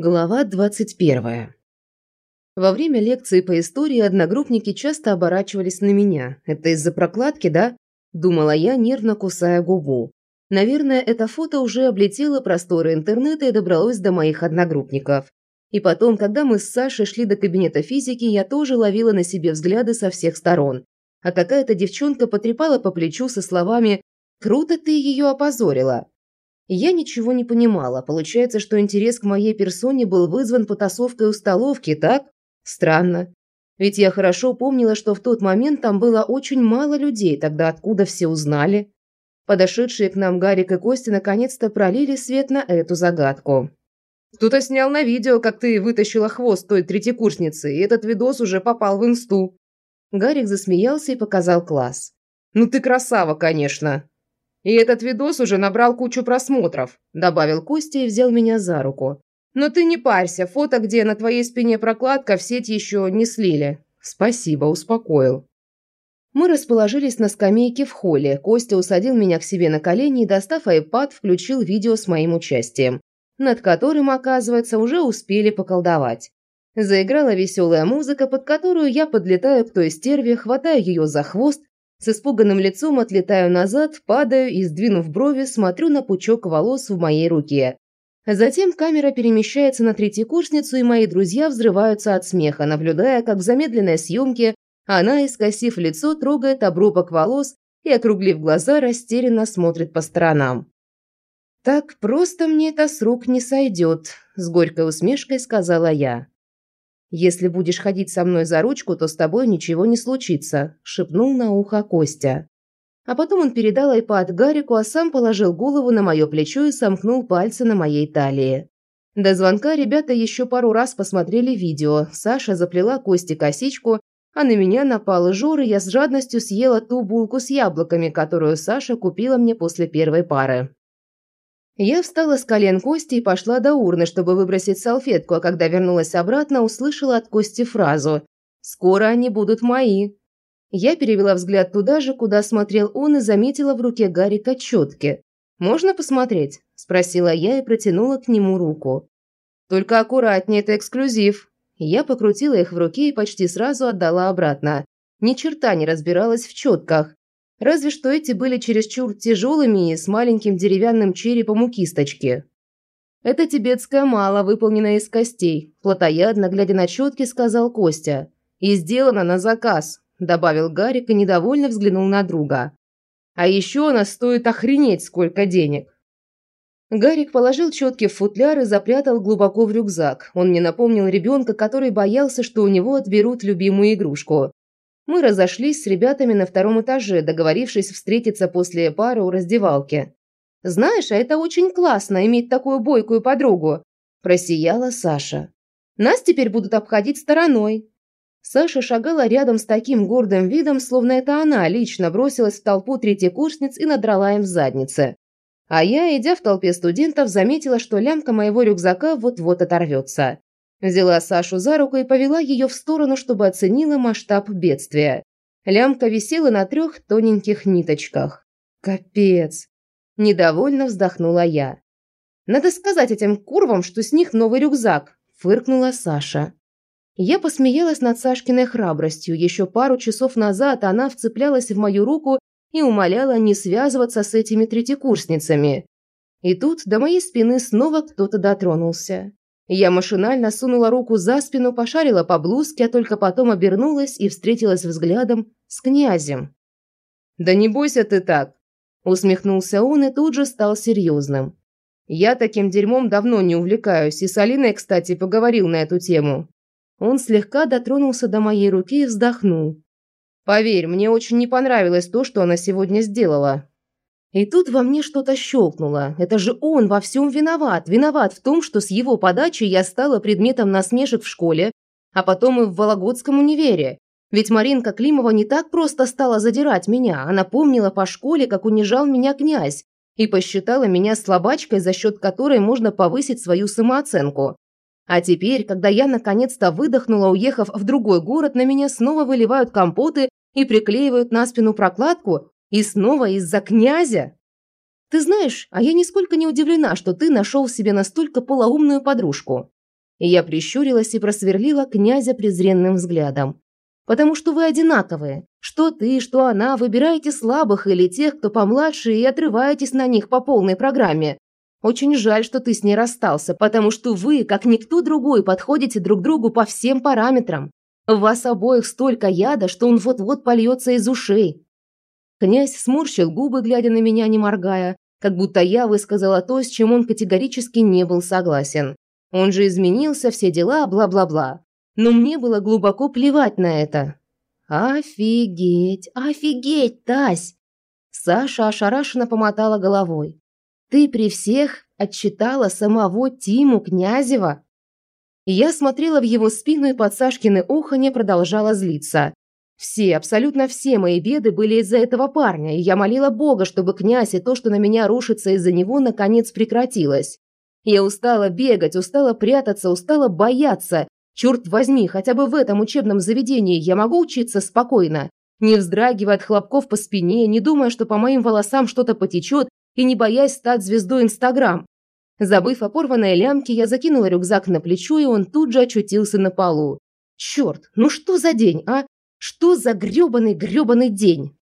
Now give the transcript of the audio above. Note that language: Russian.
Глава 21. Во время лекции по истории одногруппники часто оборачивались на меня. Это из-за прокладки, да? Думала я, нервно кусая губу. Наверное, это фото уже облетело просторы интернета и добралось до моих одногруппников. И потом, когда мы с Сашей шли до кабинета физики, я тоже ловила на себе взгляды со всех сторон. А какая-то девчонка потрепала по плечу со словами «Круто ты ее опозорила». Я ничего не понимала. Получается, что интерес к моей персоне был вызван потасовкой у столовки, так? Странно. Ведь я хорошо помнила, что в тот момент там было очень мало людей, тогда откуда все узнали? Подошедшие к нам Гарик и Костя наконец-то пролили свет на эту загадку. «Кто-то снял на видео, как ты вытащила хвост той третьекурсницы, и этот видос уже попал в инсту». Гарик засмеялся и показал класс. «Ну ты красава, конечно!» И этот видос уже набрал кучу просмотров», – добавил Костя и взял меня за руку. «Но ты не парься, фото, где на твоей спине прокладка, в сеть еще не слили». «Спасибо, успокоил». Мы расположились на скамейке в холле. Костя усадил меня к себе на колени и, достав iPad, включил видео с моим участием, над которым, оказывается, уже успели поколдовать. Заиграла веселая музыка, под которую я подлетаю к той стерве, хватаю ее за хвост с испуганным лицом отлетаю назад, падаю и, сдвинув брови, смотрю на пучок волос в моей руке. Затем камера перемещается на третьекурсницу, и мои друзья взрываются от смеха, наблюдая, как в замедленной съемке она, искосив лицо, трогает обрубок волос и, округлив глаза, растерянно смотрит по сторонам. «Так просто мне это с рук не сойдет», – с горькой усмешкой сказала я. «Если будешь ходить со мной за ручку, то с тобой ничего не случится», – шепнул на ухо Костя. А потом он передал айпад Гарику, а сам положил голову на мое плечо и сомкнул пальцы на моей талии. До звонка ребята еще пару раз посмотрели видео. Саша заплела Косте косичку, а на меня напал Жор, и я с жадностью съела ту булку с яблоками, которую Саша купила мне после первой пары. Я встала с колен Кости и пошла до урны, чтобы выбросить салфетку, а когда вернулась обратно, услышала от Кости фразу «Скоро они будут мои». Я перевела взгляд туда же, куда смотрел он, и заметила в руке Гарика четки. «Можно посмотреть?» – спросила я и протянула к нему руку. «Только аккуратнее, это эксклюзив». Я покрутила их в руке и почти сразу отдала обратно. Ни черта не разбиралась в четках. Разве что эти были чересчур тяжелыми и с маленьким деревянным черепом у кисточки. «Это тибетская мала, выполненная из костей», – плотоядно, глядя на четки, сказал Костя. «И сделана на заказ», – добавил Гарик и недовольно взглянул на друга. «А еще она стоит охренеть сколько денег». Гарик положил четки в футляр и запрятал глубоко в рюкзак. Он мне напомнил ребенка, который боялся, что у него отберут любимую игрушку. Мы разошлись с ребятами на втором этаже, договорившись встретиться после пары у раздевалки. «Знаешь, а это очень классно, иметь такую бойкую подругу», – просияла Саша. «Нас теперь будут обходить стороной». Саша шагала рядом с таким гордым видом, словно это она лично бросилась в толпу третьекурсниц и надрала им в заднице. А я, идя в толпе студентов, заметила, что лямка моего рюкзака вот-вот оторвется. Взяла Сашу за руку и повела ее в сторону, чтобы оценила масштаб бедствия. Лямка висела на трех тоненьких ниточках. Капец. Недовольно вздохнула я. Надо сказать этим курвам, что с них новый рюкзак, фыркнула Саша. Я посмеялась над Сашкиной храбростью. Еще пару часов назад она вцеплялась в мою руку и умоляла не связываться с этими третьекурсницами. И тут до моей спины снова кто-то дотронулся. Я машинально сунула руку за спину, пошарила по блузке, а только потом обернулась и встретилась взглядом с князем. «Да не бойся ты так!» – усмехнулся он и тут же стал серьезным. «Я таким дерьмом давно не увлекаюсь, и с Алиной, кстати, поговорил на эту тему». Он слегка дотронулся до моей руки и вздохнул. «Поверь, мне очень не понравилось то, что она сегодня сделала. И тут во мне что-то щелкнуло. Это же он во всем виноват. Виноват в том, что с его подачи я стала предметом насмешек в школе, а потом и в Вологодском универе. Ведь Маринка Климова не так просто стала задирать меня. Она помнила по школе, как унижал меня князь, и посчитала меня слабачкой, за счет которой можно повысить свою самооценку. А теперь, когда я наконец-то выдохнула, уехав в другой город, на меня снова выливают компоты и приклеивают на спину прокладку, и снова из-за князя? Ты знаешь, а я нисколько не удивлена, что ты нашел себе настолько полоумную подружку. И я прищурилась и просверлила князя презренным взглядом. «Потому что вы одинаковые. Что ты, что она, выбираете слабых или тех, кто помладше, и отрываетесь на них по полной программе. Очень жаль, что ты с ней расстался, потому что вы, как никто другой, подходите друг другу по всем параметрам. В вас обоих столько яда, что он вот-вот польется из ушей». Князь сморщил губы, глядя на меня, не моргая, как будто я высказала то, с чем он категорически не был согласен. Он же изменился, все дела, бла-бла-бла. Но мне было глубоко плевать на это. «Офигеть, офигеть, Тась!» Саша ошарашенно помотала головой. «Ты при всех отчитала самого Тиму Князева?» Я смотрела в его спину и под Сашкины оханье продолжала злиться. Все, абсолютно все мои беды были из-за этого парня, и я молила Бога, чтобы князь и то, что на меня рушится из-за него, наконец прекратилось. Я устала бегать, устала прятаться, устала бояться. Черт возьми, хотя бы в этом учебном заведении я могу учиться спокойно, не вздрагивая от хлопков по спине, не думая, что по моим волосам что-то потечет, и не боясь стать звездой Инстаграм. Забыв о порванной лямке, я закинула рюкзак на плечо, и он тут же очутился на полу. Черт, ну что за день, а? Что за грёбаный-грёбаный день?